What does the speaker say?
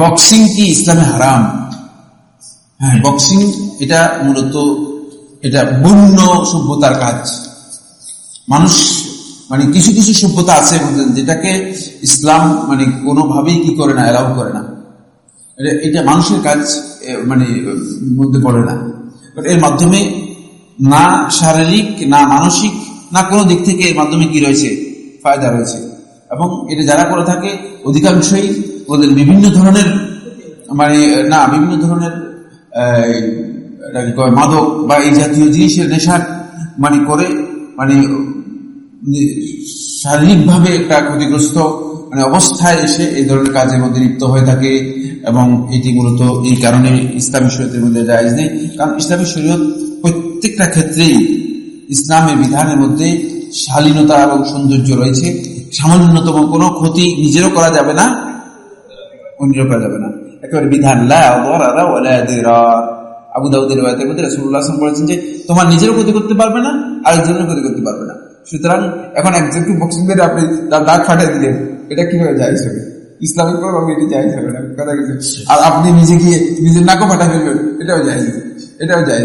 Boxing কি ইসলামে হারাম? হ্যাঁ বক্সিং এটা মূলত এটা বন্য সভ্যতার কাজ। মানুষ মানে কিছু কিছু সভ্যতা আছে যেটাকে ইসলাম মানে কোনোভাবেই কি করে না অ্যালাউ করে না। এটা মানুষের কাজ মানে মধ্যে পড়ে না। এর মাধ্যমে না শারীরিক না মানসিক না কোনো দিক থেকে এর মাধ্যমে কি রয়েছে? ফায়দা রয়েছে। এবং এটা যারা করে থাকে অধিকাংশই ওদের বিভিন্ন ধরনের মানে না, বিভিন্ন ধরনের মাদক বা এই জাতীয় জিনিসের নেশার মানে করে মানে শারীরিকভাবে একটা ক্ষতিগ্রস্ত মানে অবস্থায় এসে এই ধরনের কাজের মধ্যে লিপ্ত হয়ে থাকে এবং এটি মূলত এই কারণে ইসলামী শরীয়তের মধ্যে জায়জ নেই। কারণ ইসলামী শরীয়ত প্রত্যেকটা ক্ষেত্রেই ইসলামের বিধানের মধ্যে শালীনতা এবং সৌন্দর্য রয়েছে। সামান্যতম কোনো ক্ষতি নিজেরও করা যাবে না। অন্যেরও করা যাবে না। একেবারে বিধান আবু দাউদের মধ্যে রসুল্লাহ বলেছেন যে, তোমার নিজেরও ক্ষতি করতে পারবে না, আরেকজনের ক্ষতি করতে পারবে না। সুতরাং এখন একজনকে বক্সিং মেরে আপনি তার দাগ ফাটাই দিলেন, এটা কীভাবে যায় হবে? ইসলামিক ভাবে এটি যায় হবে না কথা আর আপনি নিজে গিয়ে নিজের নাকও ফাটা ফেলবেন এটাও যায় এটাও যায়